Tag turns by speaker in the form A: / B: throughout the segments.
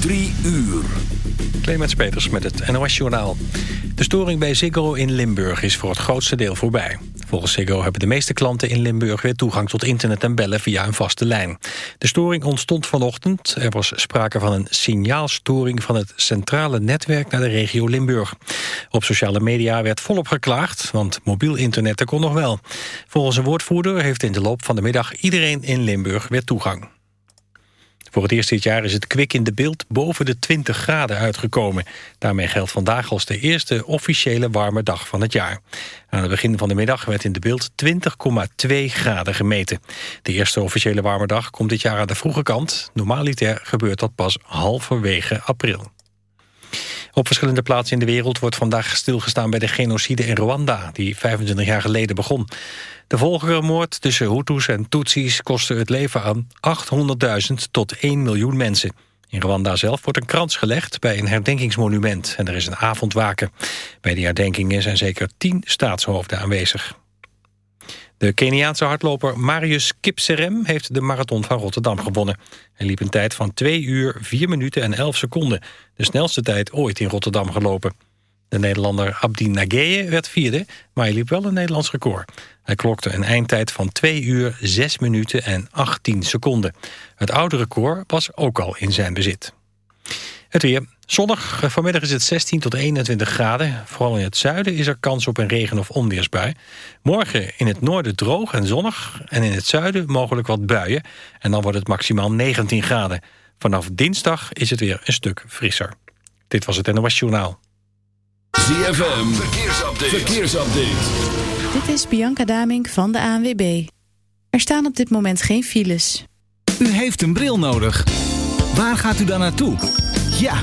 A: Drie uur.
B: Clemens Peters met het NOS Journaal. De storing bij Ziggo in Limburg is voor het grootste deel voorbij. Volgens Ziggo hebben de meeste klanten in Limburg weer toegang tot internet en bellen via een vaste lijn. De storing ontstond vanochtend. Er was sprake van een signaalstoring van het centrale netwerk naar de regio Limburg. Op sociale media werd volop geklaagd, want mobiel internet kon nog wel. Volgens een woordvoerder heeft in de loop van de middag iedereen in Limburg weer toegang. Voor het eerst dit jaar is het kwik in de beeld boven de 20 graden uitgekomen. Daarmee geldt vandaag als de eerste officiële warme dag van het jaar. Aan het begin van de middag werd in de beeld 20,2 graden gemeten. De eerste officiële warme dag komt dit jaar aan de vroege kant. Normaliter gebeurt dat pas halverwege april. Op verschillende plaatsen in de wereld wordt vandaag stilgestaan bij de genocide in Rwanda, die 25 jaar geleden begon. De volgerenmoord tussen Hutus en Tutsis kostte het leven aan 800.000 tot 1 miljoen mensen. In Rwanda zelf wordt een krans gelegd bij een herdenkingsmonument en er is een avondwaken. Bij die herdenkingen zijn zeker 10 staatshoofden aanwezig. De Keniaanse hardloper Marius Kipserem heeft de marathon van Rotterdam gewonnen. Hij liep een tijd van 2 uur, 4 minuten en 11 seconden. De snelste tijd ooit in Rotterdam gelopen. De Nederlander Abdi Nageye werd vierde, maar hij liep wel een Nederlands record. Hij klokte een eindtijd van 2 uur, 6 minuten en 18 seconden. Het oude record was ook al in zijn bezit. Het weer. Zonnig. Vanmiddag is het 16 tot 21 graden. Vooral in het zuiden is er kans op een regen- of onweersbui. Morgen in het noorden droog en zonnig. En in het zuiden mogelijk wat buien. En dan wordt het maximaal 19 graden. Vanaf dinsdag is het weer een stuk frisser. Dit was het NOS Journaal.
A: ZFM. Verkeersupdate. Verkeersupdate.
C: Dit is Bianca Damink van de ANWB. Er staan op dit moment geen files.
D: U heeft een bril nodig. Waar gaat u dan naartoe? Ja,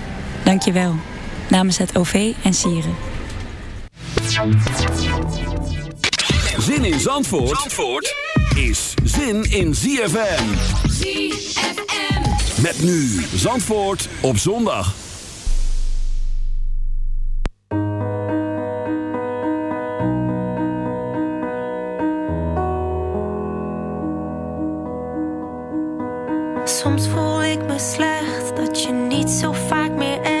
C: Dank je wel. Namens het OV en Sieren.
A: Zin in Zandvoort, Zandvoort is zin in ZFM.
E: ZFM.
A: Met nu Zandvoort op zondag.
F: Soms voel ik me slecht dat je niet zo vaak meer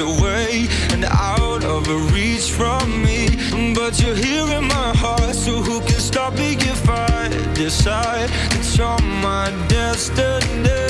G: away and out of reach from me. But you're here in my heart, so who can stop me if I decide it's on my destiny?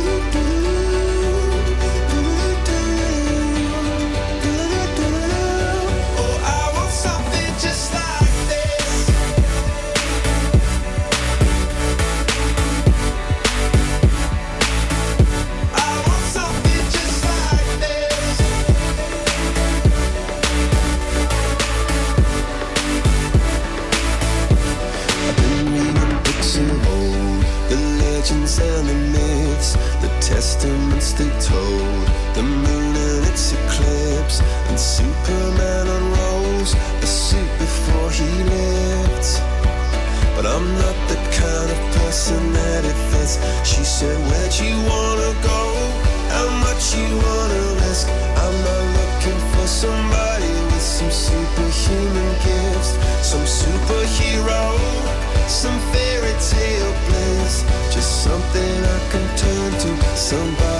H: some fairy tale bliss, just something I can turn to, somebody.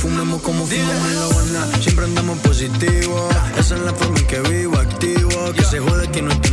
I: fumemos como fumamos en La Habana. Siempre andamos positivo. Esa es la forma en que vivo, activo. Que se jode que no estoy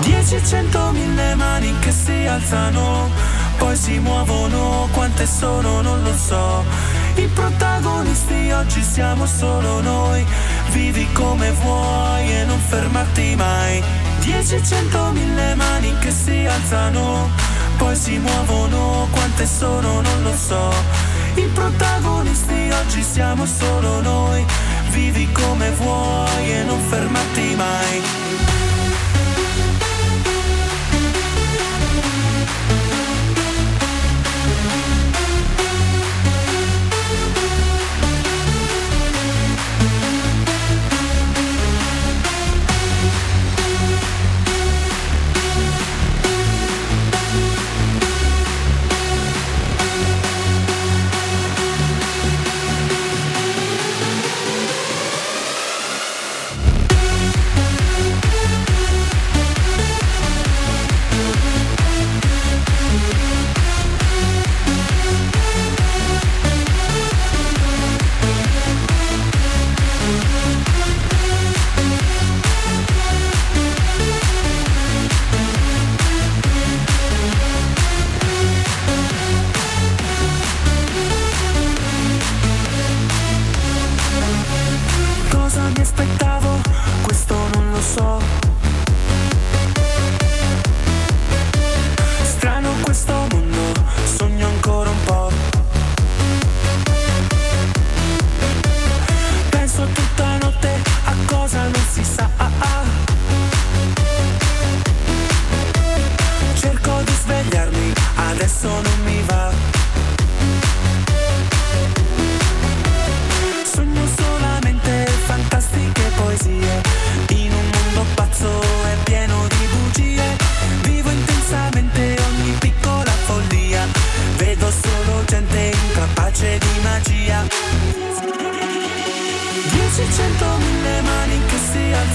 J: Dieci, cento, mille mani che si alzano, poi si muovono, quante sono non lo so. I protagonisti oggi siamo solo noi, vivi come vuoi e non fermarti mai. Dieci, cento, mille mani che si alzano, poi si muovono, quante sono non lo so. I protagonisti oggi siamo solo noi, vivi come vuoi e non fermarti mai.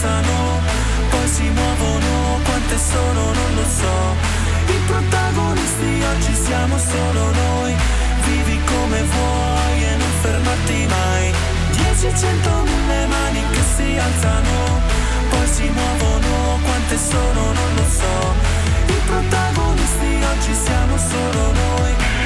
J: Alzano Poi si muovono, quante sono non lo so. I protagonisti oggi siamo solo noi Vivi come vuoi e non fermarti mai. Dieci, cento, mille mani che si alzano Poi si muovono, quante sono non lo so. I protagonisti oggi siamo solo noi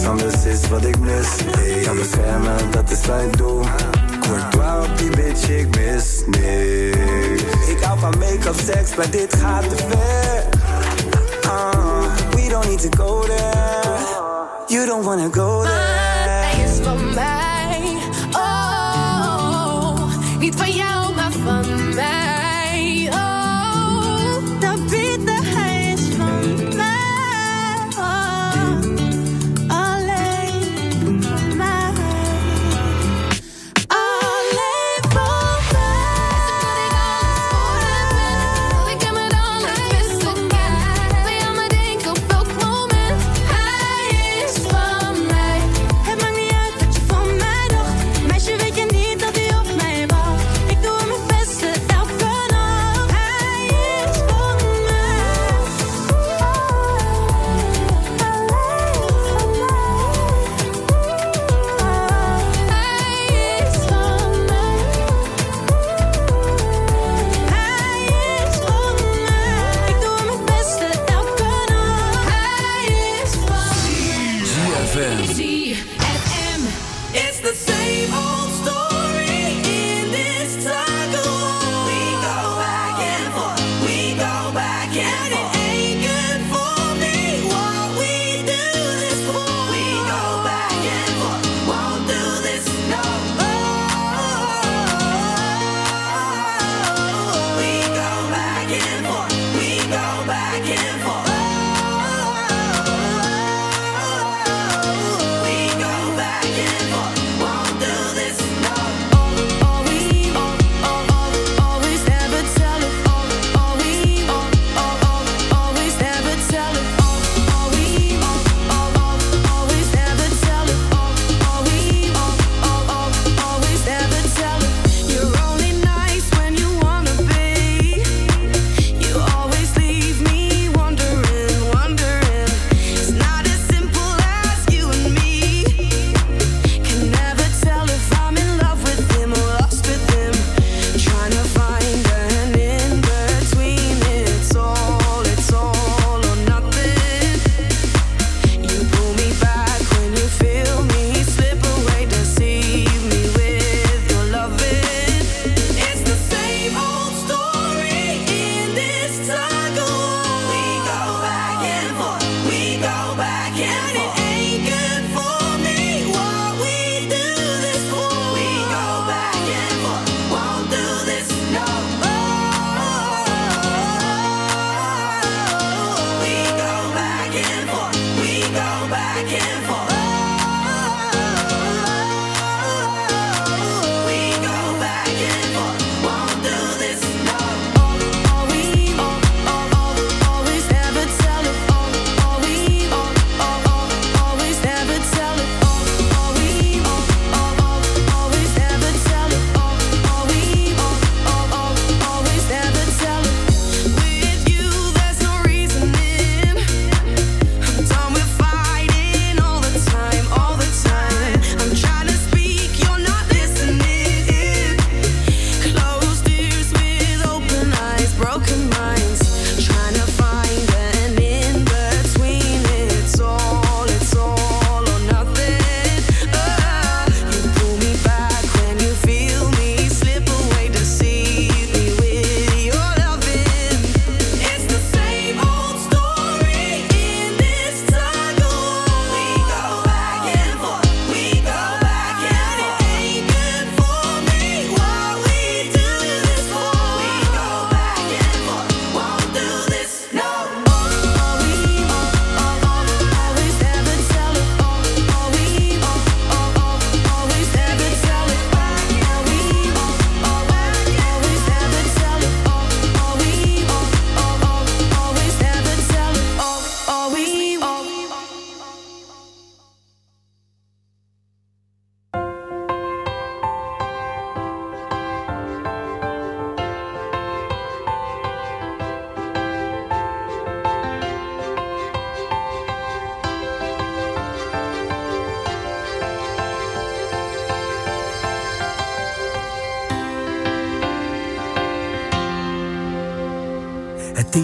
K: niks anders is wat ik mis. Ik kan beschermen, dat is mijn doel Courtois op die bitch, ik mis niks. Ik hou van make-up, seks, maar dit gaat te ver. Uh, We don't need to go there. You don't wanna go there.
L: Hij is van mij. Oh, niet van jou, maar van mij